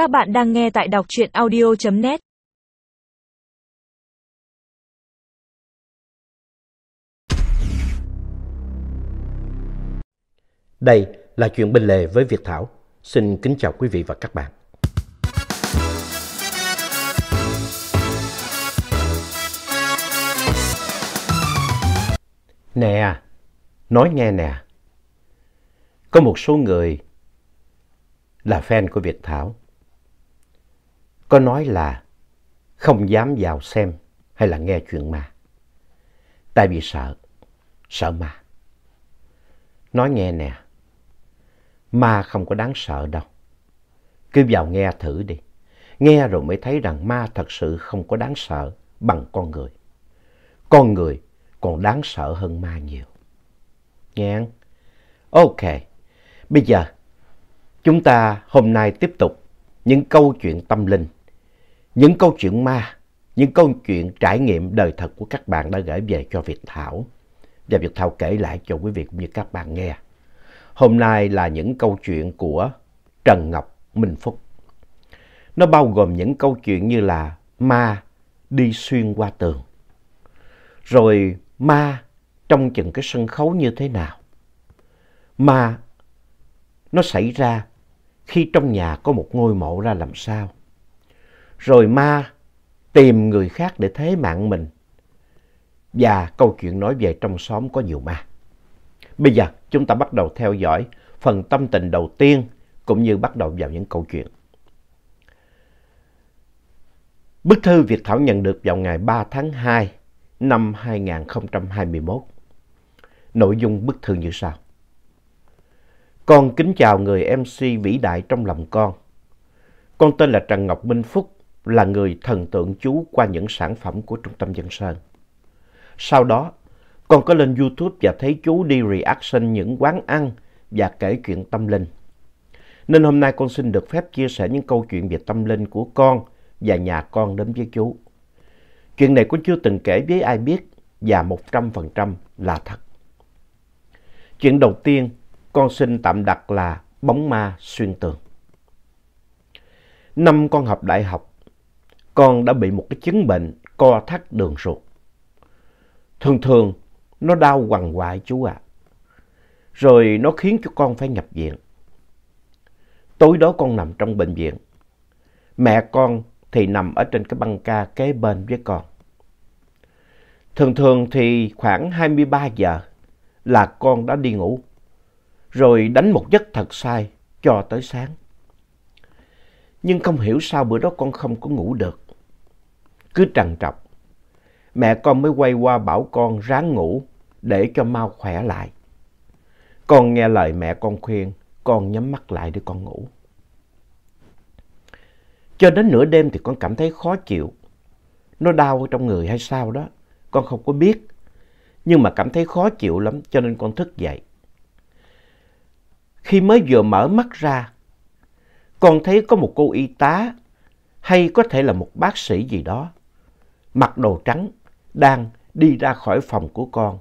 Các bạn đang nghe tại đọc truyện audio.net Đây là chuyện bên lề với Việt Thảo. Xin kính chào quý vị và các bạn. Nè, nói nghe nè. Có một số người là fan của Việt Thảo. Có nói là không dám vào xem hay là nghe chuyện ma. Tại vì sợ, sợ ma. Nói nghe nè, ma không có đáng sợ đâu. Cứ vào nghe thử đi. Nghe rồi mới thấy rằng ma thật sự không có đáng sợ bằng con người. Con người còn đáng sợ hơn ma nhiều. Nghe Ok, bây giờ chúng ta hôm nay tiếp tục những câu chuyện tâm linh, những câu chuyện ma, những câu chuyện trải nghiệm đời thật của các bạn đã gửi về cho Việt Thảo. Và Việt Thảo kể lại cho quý vị cũng như các bạn nghe. Hôm nay là những câu chuyện của Trần Ngọc Minh Phúc. Nó bao gồm những câu chuyện như là ma đi xuyên qua tường. Rồi ma trong chừng cái sân khấu như thế nào. Ma nó xảy ra khi trong nhà có một ngôi mộ ra làm sao. Rồi ma tìm người khác để thế mạng mình. Và câu chuyện nói về trong xóm có nhiều ma. Bây giờ chúng ta bắt đầu theo dõi phần tâm tình đầu tiên cũng như bắt đầu vào những câu chuyện. Bức thư Việt Thảo nhận được vào ngày 3 tháng 2 năm 2021. Nội dung bức thư như sau. Con kính chào người MC vĩ đại trong lòng con. Con tên là Trần Ngọc Minh Phúc, là người thần tượng chú qua những sản phẩm của Trung tâm Dân Sơn. Sau đó, con có lên YouTube và thấy chú đi reaction những quán ăn và kể chuyện tâm linh. Nên hôm nay con xin được phép chia sẻ những câu chuyện về tâm linh của con và nhà con đến với chú. Chuyện này con chưa từng kể với ai biết và 100% là thật. Chuyện đầu tiên con xin tạm đặt là bóng ma xuyên tường. Năm con học đại học, con đã bị một cái chứng bệnh co thắt đường ruột. Thường thường, nó đau quằn quại chú ạ. À. Rồi nó khiến cho con phải nhập viện. Tối đó con nằm trong bệnh viện. Mẹ con thì nằm ở trên cái băng ca kế bên với con. Thường thường thì khoảng 23 giờ là con đã đi ngủ, rồi đánh một giấc thật sai cho tới sáng. Nhưng không hiểu sao bữa đó con không có ngủ được. Cứ trằn trọc. Mẹ con mới quay qua bảo con ráng ngủ để cho mau khỏe lại. Con nghe lời mẹ con khuyên, con nhắm mắt lại để con ngủ. Cho đến nửa đêm thì con cảm thấy khó chịu. Nó đau ở trong người hay sao đó, con không có biết. Nhưng mà cảm thấy khó chịu lắm cho nên con thức dậy. Khi mới vừa mở mắt ra, con thấy có một cô y tá hay có thể là một bác sĩ gì đó, mặc đồ trắng, đang đi ra khỏi phòng của con.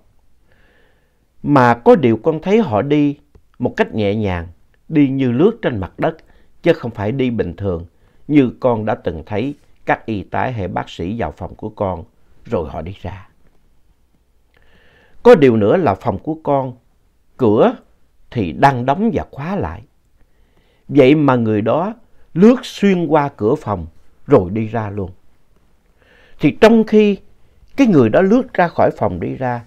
Mà có điều con thấy họ đi một cách nhẹ nhàng, đi như lướt trên mặt đất, chứ không phải đi bình thường như con đã từng thấy các y tá hay bác sĩ vào phòng của con rồi họ đi ra. Có điều nữa là phòng của con, cửa thì đang đóng và khóa lại. Vậy mà người đó lướt xuyên qua cửa phòng rồi đi ra luôn. Thì trong khi cái người đó lướt ra khỏi phòng đi ra,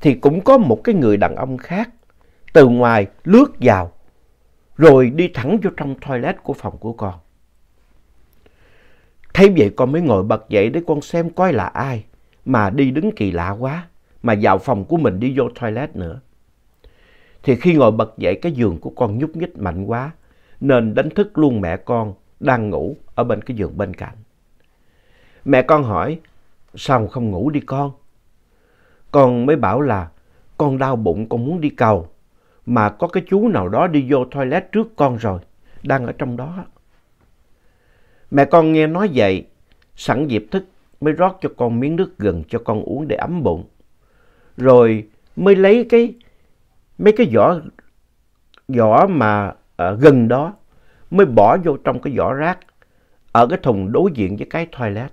thì cũng có một cái người đàn ông khác từ ngoài lướt vào, rồi đi thẳng vô trong toilet của phòng của con. Thấy vậy con mới ngồi bật dậy để con xem coi là ai mà đi đứng kỳ lạ quá, mà vào phòng của mình đi vô toilet nữa thì khi ngồi bật dậy, cái giường của con nhúc nhích mạnh quá, nên đánh thức luôn mẹ con đang ngủ ở bên cái giường bên cạnh. Mẹ con hỏi, sao không ngủ đi con? Con mới bảo là con đau bụng con muốn đi cầu mà có cái chú nào đó đi vô toilet trước con rồi, đang ở trong đó. Mẹ con nghe nói vậy, sẵn dịp thức mới rót cho con miếng nước gừng cho con uống để ấm bụng. Rồi mới lấy cái mấy cái vỏ vỏ mà ở gừng đó mới bỏ vô trong cái vỏ rác ở cái thùng đối diện với cái toilet.